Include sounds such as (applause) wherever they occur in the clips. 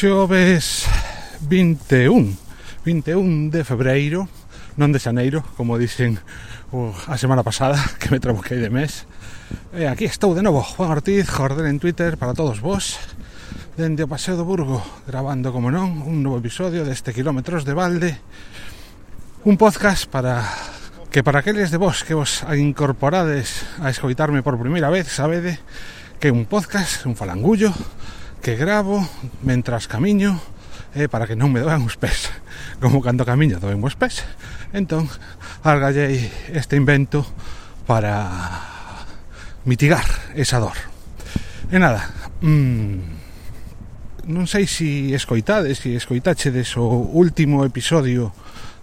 xoves 21 21 de febreiro non de xaneiro, como dixen uh, a semana pasada, (laughs) que me trabuquei de mes. E aquí estou de novo Juan Ortiz, Jordel en Twitter para todos vos dende o Paseo do Burgo grabando, como non, un novo episodio deste Kilómetros de Balde. Un podcast para que para aqueles de vos que vos incorporades a escoitarme por primeira vez, sabede que un podcast, un falangullo que gravo mentras camiño eh, para que non me doan os pés (laughs) como cando camiño doen os pés. Entón algallei este invento para mitigar esa dor. E nada mmm, non sei se si escoitades se si escoitachedes o último episodio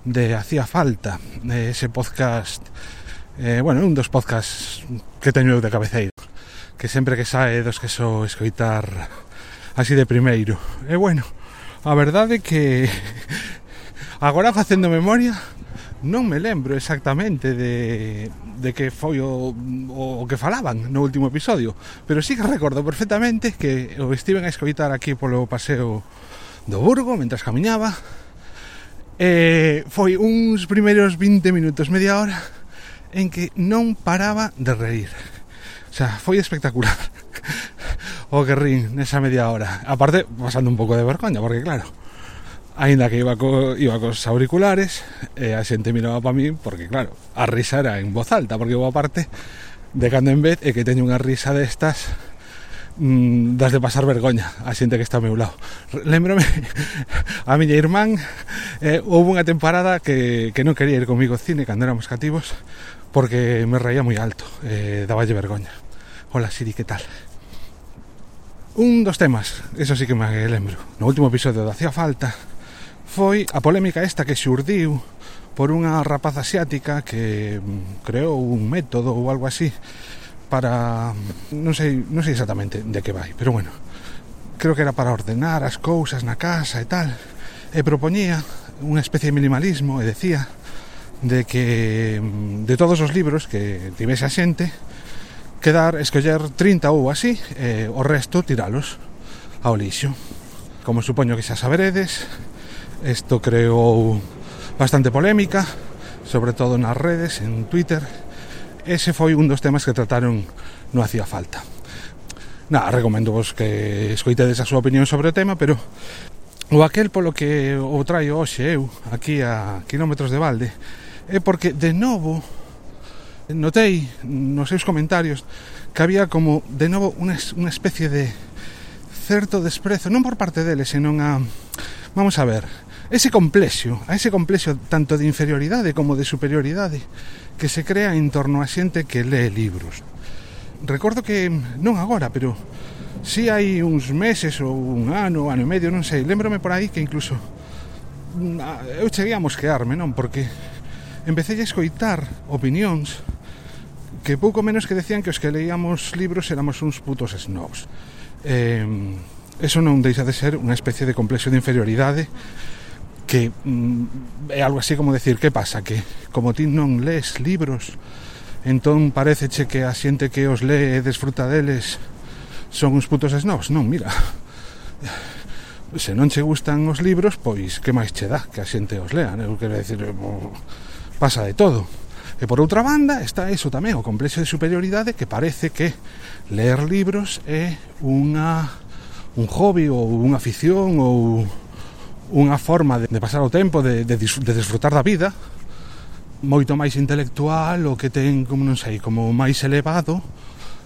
de Hacía Falta ese podcast eh, bueno, un dos podcasts que teño eu de cabeceiro que sempre que sae dos que so escoitar así de primeiro. E bueno, a verdade é que (laughs) agora facendo memoria non me lembro exactamente de, de que foi o, o, o que falaban no último episodio, pero sí que recordo perfectamente que o estiven a escoitar aquí polo paseo do Burgo mentras camiñaba e foi uns primeiros 20 minutos, media hora en que non paraba de reír. O sea, foi espectacular. (laughs) Oh, o Guerrín nesa media hora. Aparte, pasando un pouco de vergoña, porque claro, aínda que iba co, iba cos auriculares, e a xente miraba para mí, porque claro, a risa era en voz alta, porque boa parte de cando en vez é que teño unha risa destas mm, das de pasar vergoña a xente que está ao meu lado. Lembrome (laughs) a miña irmán eh, houve unha temporada que, que non quería ir comigo ao cine cando éramos cativos porque me reía moi alto, eh, daballe vergoña. Hola Siri, que tal? Un dos temas, eso sí que me lembro. No último episodio de Hacía Falta Foi a polémica esta que xurdiu Por unha rapaz asiática que mm, creou un método ou algo así Para... Mm, non sei, non sei exactamente de que vai Pero bueno, creo que era para ordenar as cousas na casa e tal E propoñía unha especie de minimalismo e decía de que mm, de todos os libros que tivese a xente quedar, escoller 30 ou así, e o resto tiralos ao lixo. Como supoño que xa saberedes, isto creou bastante polémica, sobre todo nas redes, en Twitter. Ese foi un dos temas que trataron no hacía falta. Na, recomendo vos que escoitedes a súa opinión sobre o tema, pero o aquel polo que o traio hoxe eu aquí a quilómetros de balde é porque de novo Notei nos seus comentarios que había como de novo unha, unha especie de certo desprezo, non por parte deles, senón a... Vamos a ver, ese complexo, a ese complexo tanto de inferioridade como de superioridade que se crea en torno a xente que lee libros. Recordo que, non agora, pero si hai uns meses ou un ano, ano e medio, non sei, lembrome por aí que incluso mm, eu cheguei a mosquearme, non? Porque empecé a escoitar opinións que pouco menos que decían que os que leíamos libros éramos uns putos snobs. Eh, eso non deixa de ser unha especie de complexo de inferioridade que mm, é algo así como decir, que pasa? Que como ti non lees libros, entón pareceche que a xente que os lee e desfruta deles son uns putos snobs. Non, mira, se non che gustan os libros, pois que máis che dá que a xente os lea? Eu quero decir, eh, pasa de todo. E por outra banda está eso tamén, o complexo de superioridade que parece que ler libros é unha un hobby ou unha afición ou unha forma de, de pasar o tempo, de, de, de disfrutar da vida moito máis intelectual o que ten, como non sei, como máis elevado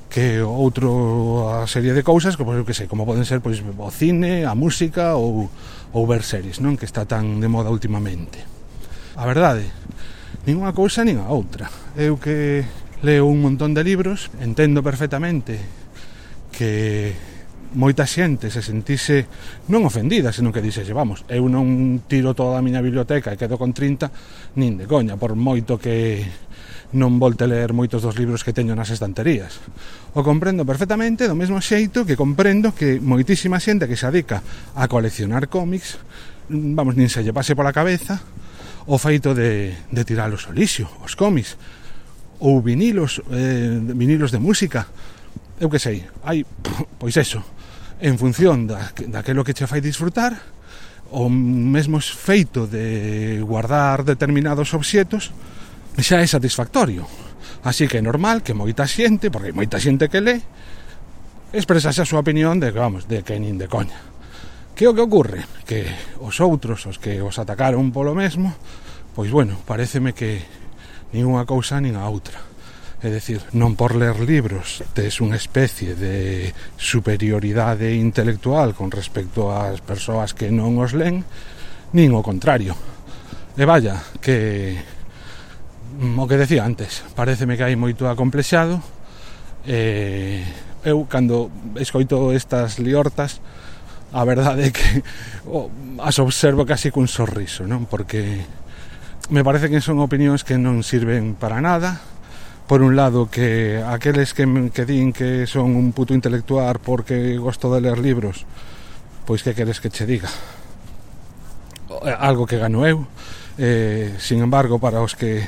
que outro a serie de cousas como eu que sei, como poden ser pois o cine, a música ou ou ver series, non, que está tan de moda últimamente. A verdade nin unha cousa nin a outra. Eu que leo un montón de libros, entendo perfectamente que moita xente se sentise non ofendida, senón que dixese, vamos, eu non tiro toda a miña biblioteca e quedo con 30, nin de coña, por moito que non volte a ler moitos dos libros que teño nas estanterías. O comprendo perfectamente do mesmo xeito que comprendo que moitísima xente que se adica a coleccionar cómics, vamos, nin se lle pase pola cabeza o feito de, de tiralos ao lixo, os cómics, ou vinilos, eh, vinilos de música, eu que sei, hai, (laughs) pois eso, en función da, daquelo que che fai disfrutar, o mesmo feito de guardar determinados obxetos, xa é satisfactorio. Así que é normal que moita xente, porque hai moita xente que lee, expresase a súa opinión de, vamos, de que nin de coña. Que o que ocurre? Que os outros, os que os atacaron polo mesmo, pois bueno, pareceme que nin unha cousa nin a outra. É dicir, non por ler libros tes unha especie de superioridade intelectual con respecto ás persoas que non os len, nin o contrario. E vaya, que mm, o que decía antes, pareceme que hai moito acomplexado, e eu cando escoito estas liortas a verdade é que oh, as observo casi cun sorriso, non? Porque me parece que son opinións que non sirven para nada. Por un lado, que aqueles que, que din que son un puto intelectual porque gosto de ler libros, pois que queres que che diga? Algo que gano eu. Eh, sin embargo, para os que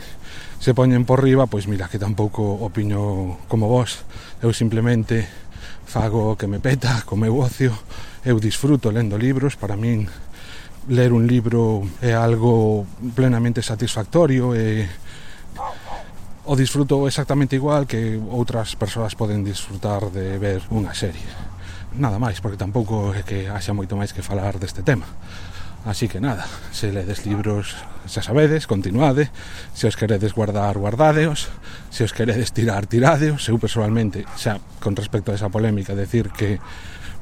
se poñen por riba, pois mira, que tampouco opiño como vos. Eu simplemente fago o que me peta, co meu ocio, eu disfruto lendo libros, para min ler un libro é algo plenamente satisfactorio e o disfruto exactamente igual que outras persoas poden disfrutar de ver unha serie. Nada máis, porque tampouco é que haxa moito máis que falar deste tema. Así que nada, se ledes libros, xa sabedes, continuade, se os queredes guardar, guardadeos, se os queredes tirar, tiradeos. Eu personalmente, xa con respecto a esa polémica, decir que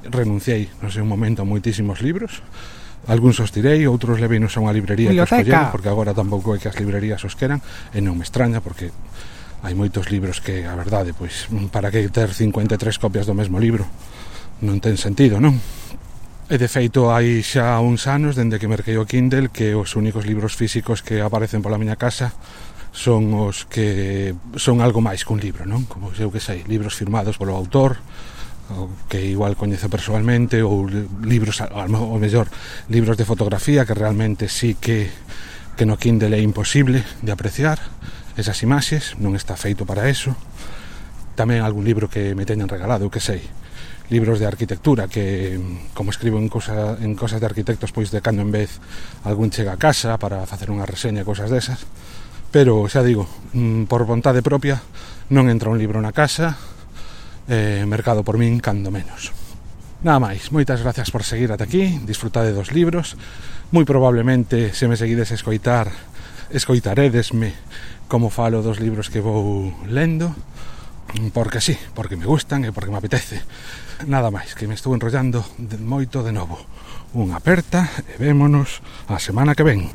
renunciei, non sei, un momento a moitísimos libros Alguns os tirei, outros levenos a unha librería que os colleron, porque agora tampouco é que as librerías os queran, e non me extraña, porque hai moitos libros que, a verdade, pois, para que ter 53 copias do mesmo libro? Non ten sentido, non? E de feito hai xa uns anos dende que merquei o Kindle que os únicos libros físicos que aparecen pola miña casa son os que son algo máis que un libro, non? Como eu que sei, libros firmados polo autor, que igual coñezo personalmente ou libros, ou mellor libros de fotografía que realmente sí que que no Kindle é imposible de apreciar esas imaxes, non está feito para eso. Tamén algún libro que me teñan regalado, que sei libros de arquitectura que como escribo en, cosa, en cosas de arquitectos pois de cando en vez algún chega a casa para facer unha reseña e cosas desas. Pero xa digo, mm, por vontade propia non entra un libro na casa eh, mercado por min cando menos. Nada máis, moitas gracias por seguir ata aquí, disfrutade dos libros, moi probablemente se me seguides escoitar, escoitaredesme como falo dos libros que vou lendo, porque sí, porque me gustan e porque me apetece. Nada máis, que me estou enrollando de moito de novo. Unha aperta e vémonos a semana que ven.